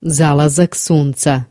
Залазок солнца